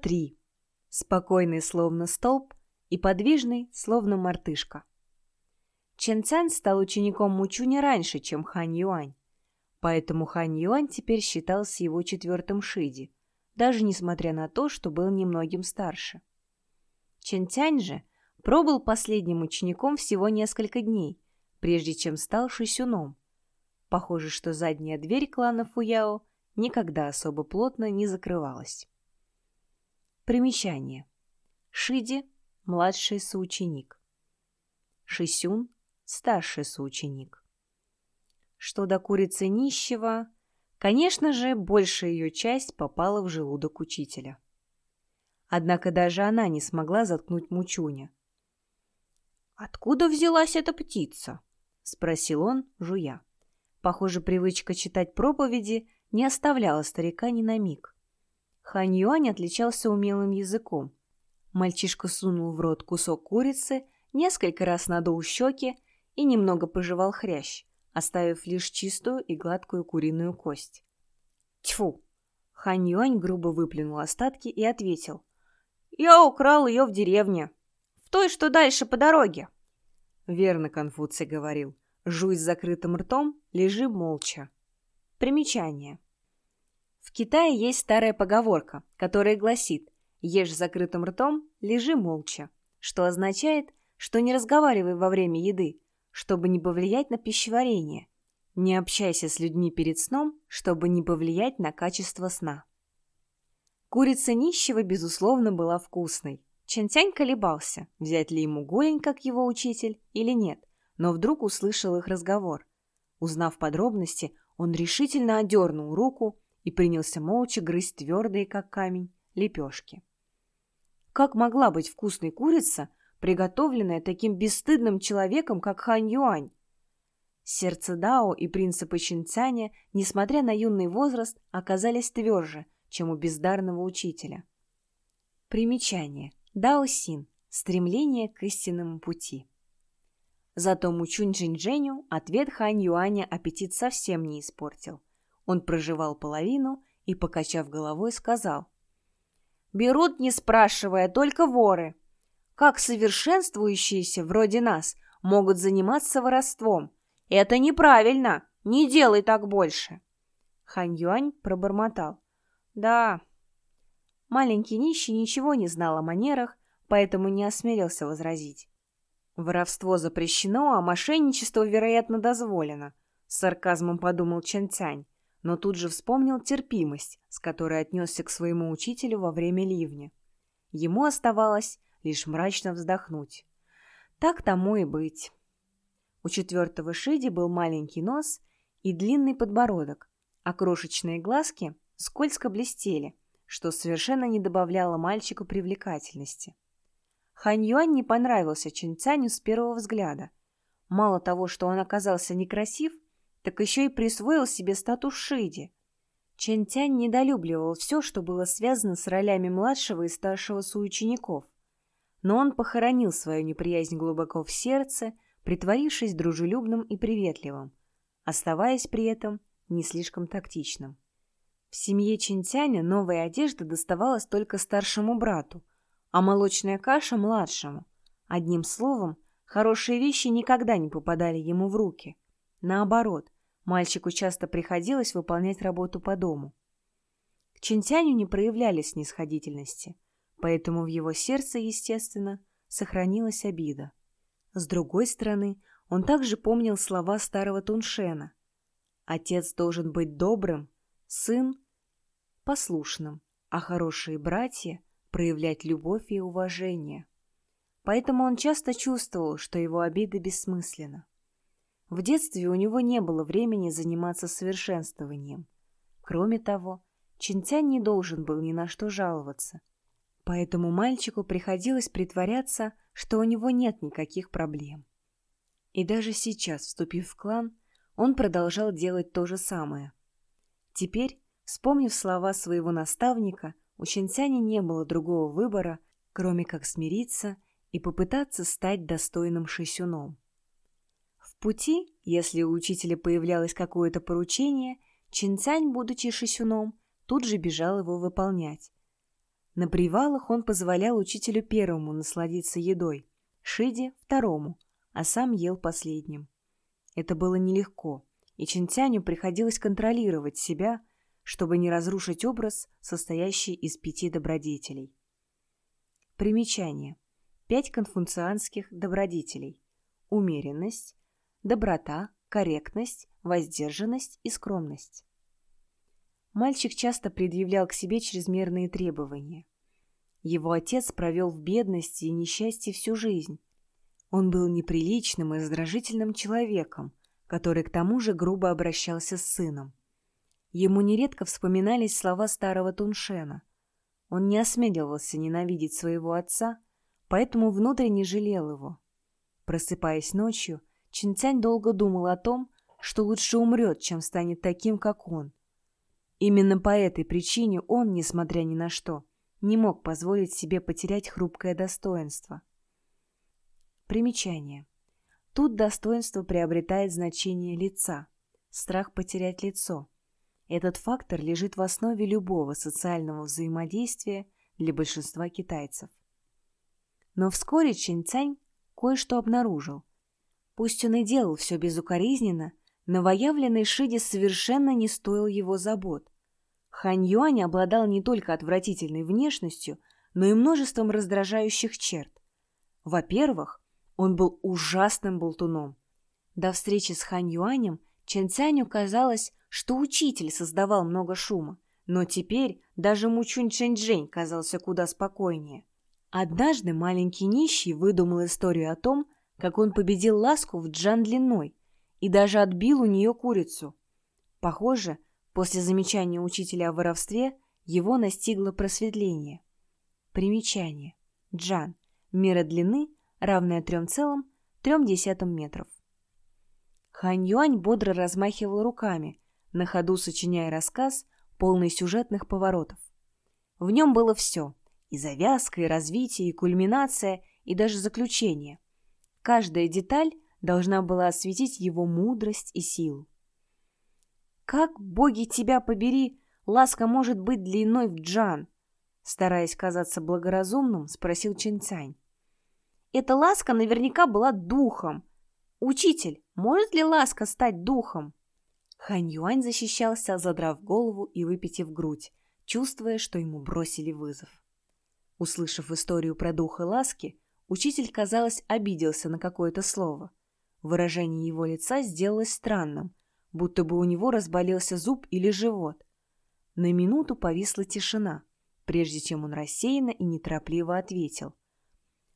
3. Спокойный, словно столб, и подвижный, словно мартышка. Чен Цянь стал учеником Мучуня раньше, чем Хань Юань. Поэтому Хань Юань теперь считался его четвертым шиди, даже несмотря на то, что был немногим старше. Чен Цянь же пробыл последним учеником всего несколько дней, прежде чем стал шисюном. Похоже, что задняя дверь клана Фуяо никогда особо плотно не закрывалась. Примечание. Шиди – младший соученик. Шисюн – старший соученик. Что до курицы нищего, конечно же, большая ее часть попала в желудок учителя. Однако даже она не смогла заткнуть Мучуня. «Откуда взялась эта птица?» — спросил он, жуя. Похоже, привычка читать проповеди не оставляла старика ни на миг. Хань Юань отличался умелым языком. Мальчишка сунул в рот кусок курицы, несколько раз надул щеки и немного пожевал хрящ, оставив лишь чистую и гладкую куриную кость. Тьфу! Хань Юань грубо выплюнул остатки и ответил. «Я украл ее в деревне. В той, что дальше по дороге». Верно Конфуций говорил. «Жуй с закрытым ртом, лежи молча». Примечание. В Китае есть старая поговорка, которая гласит «Ешь закрытым ртом, лежи молча», что означает, что не разговаривай во время еды, чтобы не повлиять на пищеварение. Не общайся с людьми перед сном, чтобы не повлиять на качество сна. Курица нищего, безусловно, была вкусной. Чентянь колебался, взять ли ему голень, как его учитель, или нет, но вдруг услышал их разговор. Узнав подробности, он решительно одернул руку и принялся молча грызть твердые, как камень, лепешки. Как могла быть вкусной курица, приготовленная таким бесстыдным человеком, как Хань Юань? Сердце Дао и принципы Чинцяня, несмотря на юный возраст, оказались тверже, чем у бездарного учителя. Примечание. Дао Син. Стремление к истинному пути. Зато Мучунь Джинь ответ Хань Юаня аппетит совсем не испортил. Он проживал половину и, покачав головой, сказал. «Берут, не спрашивая, только воры. Как совершенствующиеся, вроде нас, могут заниматься воровством? Это неправильно. Не делай так больше». Хань Юань пробормотал. «Да». Маленький нищий ничего не знал о манерах, поэтому не осмелился возразить. «Воровство запрещено, а мошенничество, вероятно, дозволено», — с сарказмом подумал Чен Цянь но тут же вспомнил терпимость, с которой отнесся к своему учителю во время ливня. Ему оставалось лишь мрачно вздохнуть. Так тому и быть. У четвертого Шиди был маленький нос и длинный подбородок, а крошечные глазки скользко блестели, что совершенно не добавляло мальчику привлекательности. Хань Юань не понравился Чинцаню с первого взгляда. Мало того, что он оказался некрасив, так еще и присвоил себе статус Шиди. Чен Тянь недолюбливал все, что было связано с ролями младшего и старшего соучеников. Но он похоронил свою неприязнь глубоко в сердце, притворившись дружелюбным и приветливым, оставаясь при этом не слишком тактичным. В семье Чинтяня новая одежда доставалась только старшему брату, а молочная каша – младшему. Одним словом, хорошие вещи никогда не попадали ему в руки – Наоборот, мальчику часто приходилось выполнять работу по дому. К Чинтяню не проявляли снисходительности, поэтому в его сердце, естественно, сохранилась обида. С другой стороны, он также помнил слова старого Туншена. Отец должен быть добрым, сын — послушным, а хорошие братья — проявлять любовь и уважение. Поэтому он часто чувствовал, что его обида бессмысленна. В детстве у него не было времени заниматься совершенствованием. Кроме того, Чинтянь не должен был ни на что жаловаться. Поэтому мальчику приходилось притворяться, что у него нет никаких проблем. И даже сейчас, вступив в клан, он продолжал делать то же самое. Теперь, вспомнив слова своего наставника, у Чинтяня не было другого выбора, кроме как смириться и попытаться стать достойным шисюном пути, если у учителя появлялось какое-то поручение, Чинцянь, будучи шисюном, тут же бежал его выполнять. На привалах он позволял учителю первому насладиться едой, Шиде – второму, а сам ел последним. Это было нелегко, и Чинтяню приходилось контролировать себя, чтобы не разрушить образ, состоящий из пяти добродетелей. Примечание. Пять конфуцианских добродетелей. Умеренность, доброта, корректность, воздержанность и скромность. Мальчик часто предъявлял к себе чрезмерные требования. Его отец провел в бедности и несчастье всю жизнь. Он был неприличным и раздражительным человеком, который к тому же грубо обращался с сыном. Ему нередко вспоминались слова старого Туншена. Он не осмеливался ненавидеть своего отца, поэтому внутренне жалел его. Просыпаясь ночью, Чинцянь долго думал о том, что лучше умрет, чем станет таким, как он. Именно по этой причине он, несмотря ни на что, не мог позволить себе потерять хрупкое достоинство. Примечание. Тут достоинство приобретает значение лица, страх потерять лицо. Этот фактор лежит в основе любого социального взаимодействия для большинства китайцев. Но вскоре Чэнь Цань кое-что обнаружил. Пусть он и делал все безукоризненно, новоявленный Шиди совершенно не стоил его забот. Хань Юань обладал не только отвратительной внешностью, но и множеством раздражающих черт. Во-первых, он был ужасным болтуном. До встречи с Хань Юанем Чен Цяню казалось, что учитель создавал много шума, но теперь даже Мучунь Чэньчжэнь казался куда спокойнее. Однажды маленький нищий выдумал историю о том, как он победил ласку в Джан длиной и даже отбил у нее курицу. Похоже, после замечания учителя о воровстве его настигло просветление. Примечание. Джан. Мера длины, равная 3,3 метров. Хань Юань бодро размахивал руками, на ходу сочиняя рассказ, полный сюжетных поворотов. В нем было все – и завязка, и развитие, и кульминация, и даже заключение. Каждая деталь должна была осветить его мудрость и силу. «Как, боги тебя побери, ласка может быть длиной в джан?» Стараясь казаться благоразумным, спросил Чинцань. «Эта ласка наверняка была духом. Учитель, может ли ласка стать духом?» Хань Юань защищался, задрав голову и выпитив грудь, чувствуя, что ему бросили вызов. Услышав историю про духа ласки, учитель, казалось, обиделся на какое-то слово. Выражение его лица сделалось странным, будто бы у него разболелся зуб или живот. На минуту повисла тишина, прежде чем он рассеянно и неторопливо ответил.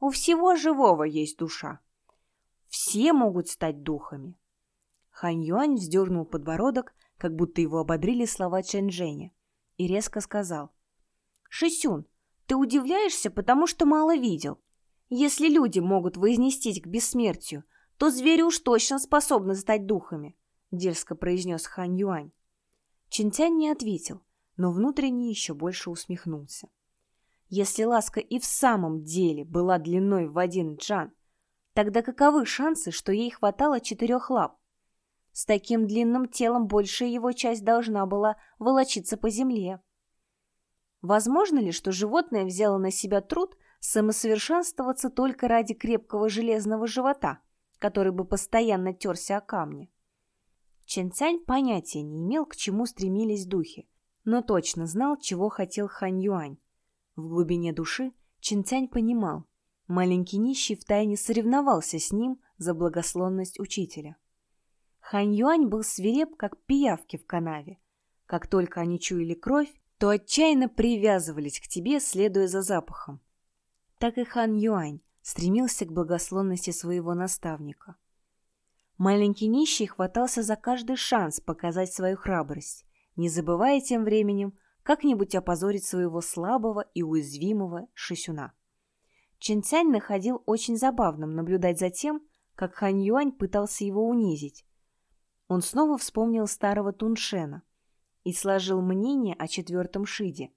«У всего живого есть душа. Все могут стать духами. Хань Юань вздернул подбородок, как будто его ободрили слова Чэнь Джэня, и резко сказал. «Шисюн, ты удивляешься, потому что мало видел. Если люди могут вознестись к бессмертию, то звери уж точно способны стать духами», — дерзко произнес Хань Юань. Чинтянь не ответил, но внутренне еще больше усмехнулся. Если ласка и в самом деле была длиной в один джан, тогда каковы шансы, что ей хватало четырех лап? С таким длинным телом большая его часть должна была волочиться по земле. Возможно ли, что животное взяло на себя труд самосовершенствоваться только ради крепкого железного живота, который бы постоянно терся о камни? Чен Цянь понятия не имел, к чему стремились духи, но точно знал, чего хотел Хань Юань. В глубине души Чен Цянь понимал, маленький нищий втайне соревновался с ним за благословность учителя. Хань Юань был свиреп, как пиявки в канаве. Как только они чуяли кровь, то отчаянно привязывались к тебе, следуя за запахом. Так и Хан Юань стремился к благословности своего наставника. Маленький нищий хватался за каждый шанс показать свою храбрость, не забывая тем временем как-нибудь опозорить своего слабого и уязвимого Шисюна. Чен Цянь находил очень забавным наблюдать за тем, как Хан Юань пытался его унизить, он снова вспомнил старого Туншена и сложил мнение о четвертом Шиде.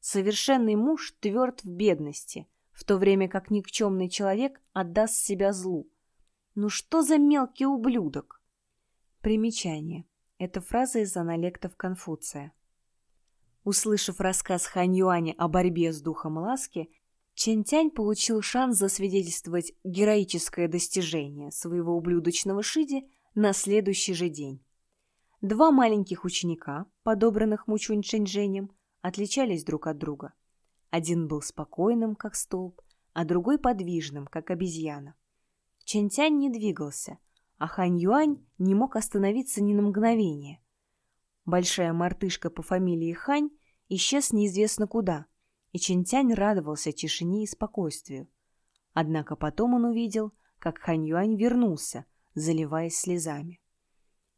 Совершенный муж тверд в бедности, в то время как никчемный человек отдаст себя злу. Ну что за мелкий ублюдок? Примечание. Это фраза из аналектов Конфуция. Услышав рассказ Хань Юаня о борьбе с духом ласки, Чен Тянь получил шанс засвидетельствовать героическое достижение своего ублюдочного Шиди на следующий же день. Два маленьких ученика, подобранных Мучунь Чэньчжэнем, отличались друг от друга. Один был спокойным, как столб, а другой подвижным, как обезьяна. Чен Тянь не двигался, а Хань Юань не мог остановиться ни на мгновение. Большая мартышка по фамилии Хань исчез неизвестно куда, и Чен Тянь радовался тишине и спокойствию. Однако потом он увидел, как Хань Юань вернулся, заливаясь слезами.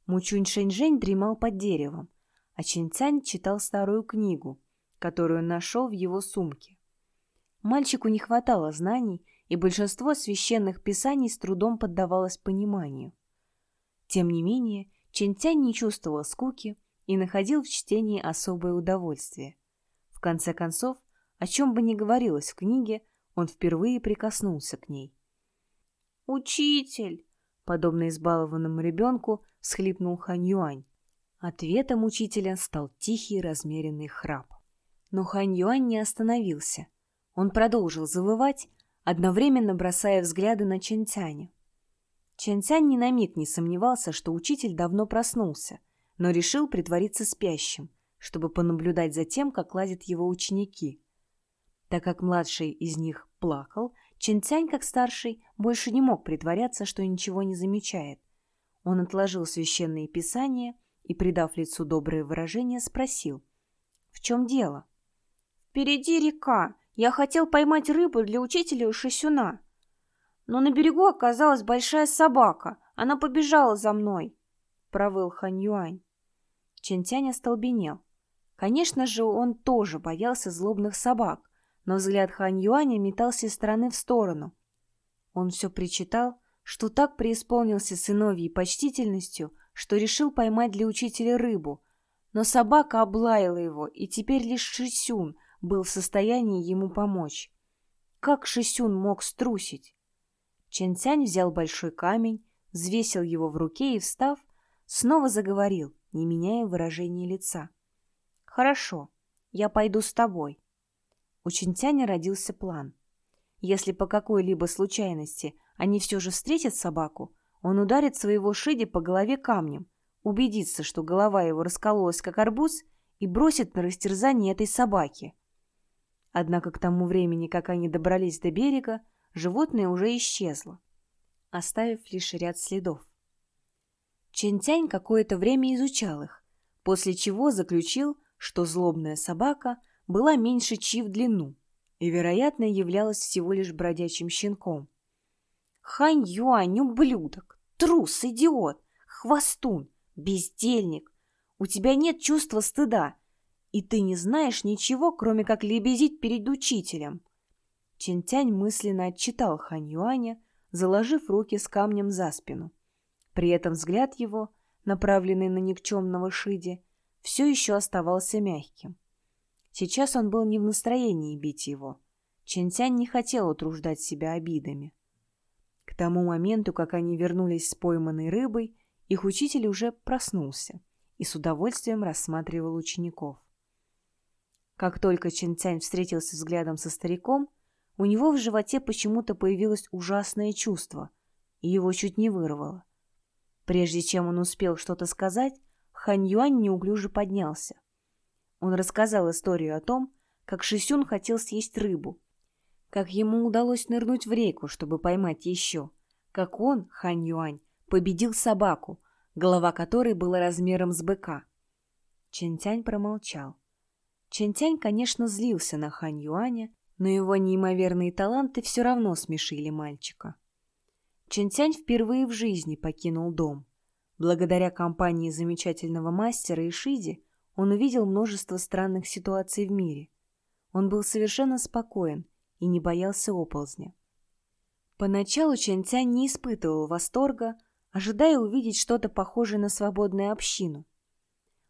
Мучунь Шэньчжэнь дремал под деревом, а Чинцянь читал старую книгу, которую нашел в его сумке. Мальчику не хватало знаний, и большинство священных писаний с трудом поддавалось пониманию. Тем не менее, Чинцянь не чувствовал скуки и находил в чтении особое удовольствие. В конце концов, о чем бы ни говорилось в книге, он впервые прикоснулся к ней. «Учитель!» Подобно избалованному ребенку, всхлипнул Хань Юань. Ответом учителя стал тихий размеренный храп. Но Хань Юань не остановился. Он продолжил завывать, одновременно бросая взгляды на Чен Цяня. Чен Цянь ни на миг не сомневался, что учитель давно проснулся, но решил притвориться спящим, чтобы понаблюдать за тем, как лазят его ученики. Так как младший из них плакал, Чинтянь, как старший, больше не мог притворяться, что ничего не замечает. Он отложил священные писания и, придав лицу доброе выражение, спросил. «В чем дело?» «Впереди река. Я хотел поймать рыбу для учителя у Шисюна. Но на берегу оказалась большая собака. Она побежала за мной», — провыл Хань Юань. Чинтянь остолбенел. Конечно же, он тоже боялся злобных собак, но взгляд Хань Юаня метался из стороны в сторону. Он все причитал, что так преисполнился сыновьей почтительностью, что решил поймать для учителя рыбу, но собака облаяла его, и теперь лишь Шисюн был в состоянии ему помочь. Как Шисюн мог струсить? Чен Цянь взял большой камень, взвесил его в руке и, встав, снова заговорил, не меняя выражения лица. «Хорошо, я пойду с тобой. У Чинтяня родился план. Если по какой-либо случайности они все же встретят собаку, он ударит своего Шиди по голове камнем, убедится, что голова его раскололась, как арбуз, и бросит на растерзание этой собаки. Однако к тому времени, как они добрались до берега, животное уже исчезло, оставив лишь ряд следов. Чентянь какое-то время изучал их, после чего заключил, что злобная собака – была меньше Чи в длину и, вероятно, являлась всего лишь бродячим щенком. Хань Юань, ублюдок, трус, идиот, хвостун, бездельник. У тебя нет чувства стыда, и ты не знаешь ничего, кроме как лебезить перед учителем. Чинтянь мысленно отчитал Хань Юаня, заложив руки с камнем за спину. При этом взгляд его, направленный на никчемного Шиди, все еще оставался мягким. Сейчас он был не в настроении бить его. Чентянь не хотел утруждать себя обидами. К тому моменту, как они вернулись с пойманной рыбой, их учитель уже проснулся и с удовольствием рассматривал учеников. Как только Чентянь встретился взглядом со стариком, у него в животе почему-то появилось ужасное чувство, и его чуть не вырвало. Прежде чем он успел что-то сказать, Хань Юань неуклюже поднялся. Он рассказал историю о том, как Шисюн хотел съесть рыбу, как ему удалось нырнуть в реку, чтобы поймать еще, как он, Хань Юань, победил собаку, голова которой была размером с быка. Чентянь промолчал. Чентянь, конечно, злился на Хань Юаня, но его неимоверные таланты все равно смешили мальчика. Чентянь впервые в жизни покинул дом. Благодаря компании замечательного мастера Ишиди он увидел множество странных ситуаций в мире. Он был совершенно спокоен и не боялся оползня. Поначалу Чэньцянь не испытывал восторга, ожидая увидеть что-то похожее на свободную общину.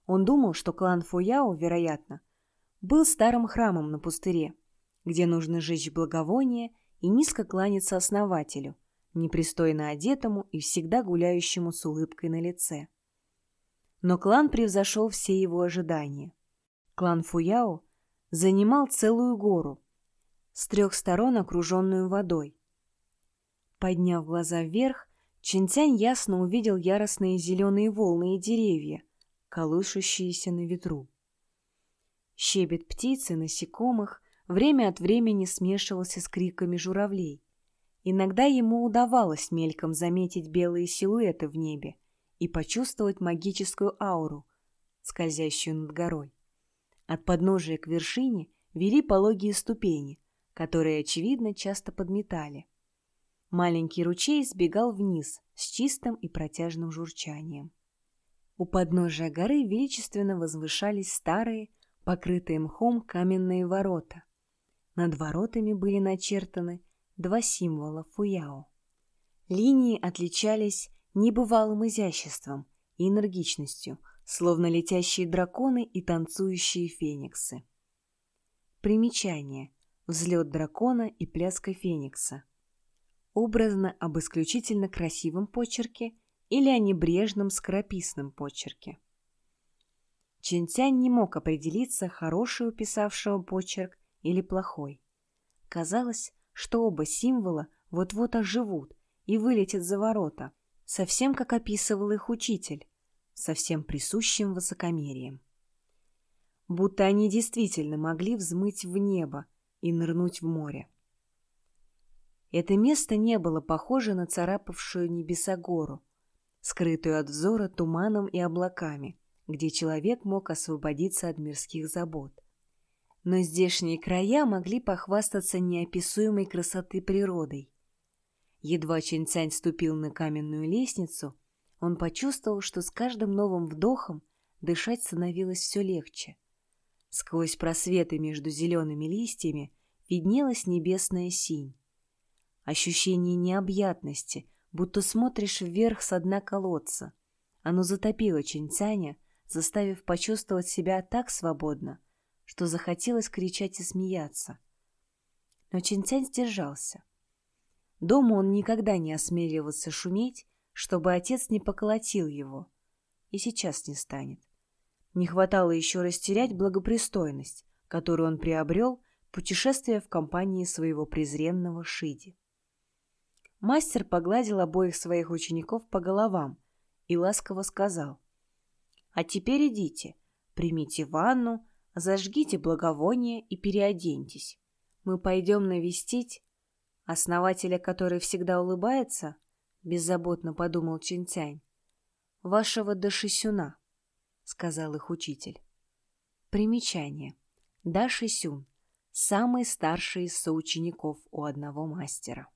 Он думал, что клан Фуяо, вероятно, был старым храмом на пустыре, где нужно жечь благовоние и низко кланяться основателю, непристойно одетому и всегда гуляющему с улыбкой на лице но клан превзошел все его ожидания. Клан Фуяо занимал целую гору, с трех сторон окруженную водой. Подняв глаза вверх, Чинтянь ясно увидел яростные зеленые волны и деревья, колышущиеся на ветру. Щебет птиц и насекомых время от времени смешивался с криками журавлей. Иногда ему удавалось мельком заметить белые силуэты в небе и почувствовать магическую ауру, скользящую над горой. От подножия к вершине вели пологие ступени, которые, очевидно, часто подметали. Маленький ручей сбегал вниз с чистым и протяжным журчанием. У подножия горы величественно возвышались старые, покрытые мхом каменные ворота. Над воротами были начертаны два символа фуяо. Линии отличались небывалым изяществом и энергичностью, словно летящие драконы и танцующие фениксы. Примечание. Взлет дракона и пляска феникса – образно об исключительно красивом почерке или о небрежном скорописном почерке. Чинтянь не мог определиться, хороший у писавшего почерк или плохой. Казалось, что оба символа вот-вот оживут и вылетят за ворота, совсем как описывал их учитель, совсем присущим высокомерием. Будто они действительно могли взмыть в небо и нырнуть в море. Это место не было похоже на царапавшую небеса гору, скрытую от взора туманом и облаками, где человек мог освободиться от мирских забот. Но здешние края могли похвастаться неописуемой красоты природой. Едва Чэньцянь ступил на каменную лестницу, он почувствовал, что с каждым новым вдохом дышать становилось все легче. Сквозь просветы между зелеными листьями виднелась небесная синь. Ощущение необъятности, будто смотришь вверх с дна колодца. Оно затопило Чинтяня, заставив почувствовать себя так свободно, что захотелось кричать и смеяться. Но Чинтянь сдержался. Дома он никогда не осмеливался шуметь, чтобы отец не поколотил его. И сейчас не станет. Не хватало еще растерять благопристойность, которую он приобрел, путешествуя в компании своего презренного Шиди. Мастер погладил обоих своих учеников по головам и ласково сказал. «А теперь идите, примите ванну, зажгите благовоние и переоденьтесь. Мы пойдем навестить основателя, который всегда улыбается, — беззаботно подумал Чинтянь. — Вашего Дашисюна, — сказал их учитель. Примечание. Дашисюн — самый старший из соучеников у одного мастера.